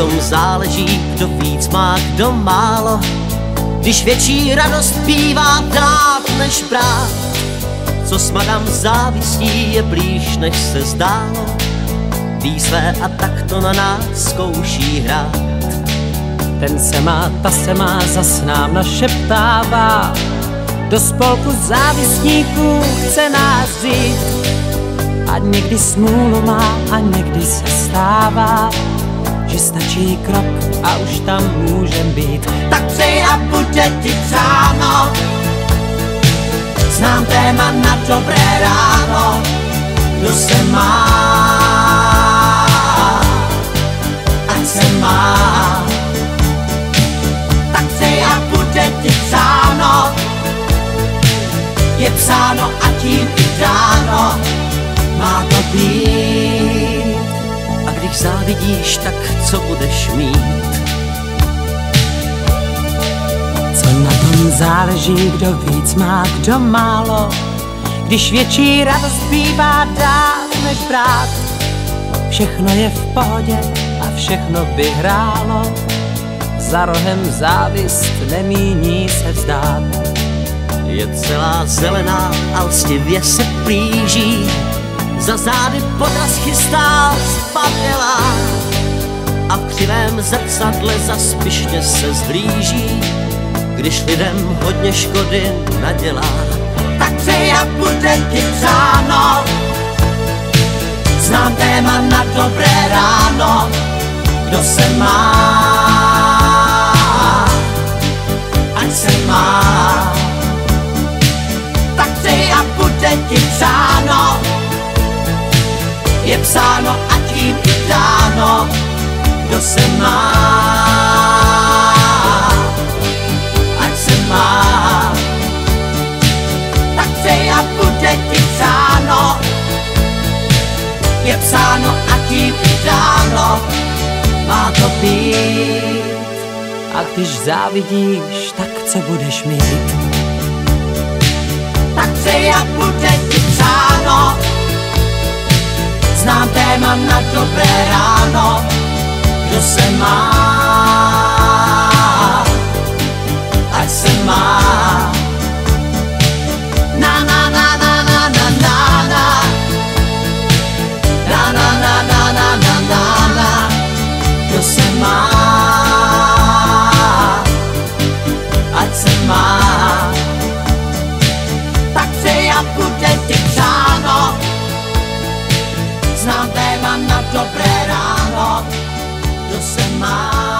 tom záleží, kdo víc má, kdo málo. Když větší radost bývá dát než brát, co s madam závistí je blíž, než se zdálo. Ví své a tak to na nás zkouší hrát. Ten se má, ta se má, zas nám našeptává. Do spolku závistníků chce nás vzít. A někdy smůlu má a někdy se stává, že stačí krok a už tam můžem být. Tak přeji a bude ti přáno, znám téma na dobré ráno, kdo se má, ať se má. Tak přeji a bude ti přáno, je psáno a tím i dáno, má to být. Když závidíš, tak co budeš mít? Co na tom záleží, kdo víc má, kdo málo. Když větší radost bývá dát než brát. Všechno je v pohodě a všechno by hrálo. Za rohem závist nemíní se vzdát. Je celá zelená a lstivě se plíží, za zády podraz chystá spadnělá a v křivém zrcadle zaspišně se zhlíží, když lidem hodně škody nadělá. Tak přeji a bude ti přáno, znám téma na dobré ráno, kdo se má, psáno a tím i dáno, kdo se má, ať se má. Tak přeji a bude ti psáno, je psáno a tím i dáno, má to být. A když závidíš, tak co budeš mít? Tak přeji a bude ti psáno, Znám téma na dobré ráno, kdo se má, ať se má. Znám téma na dobré ráno, kdo se má,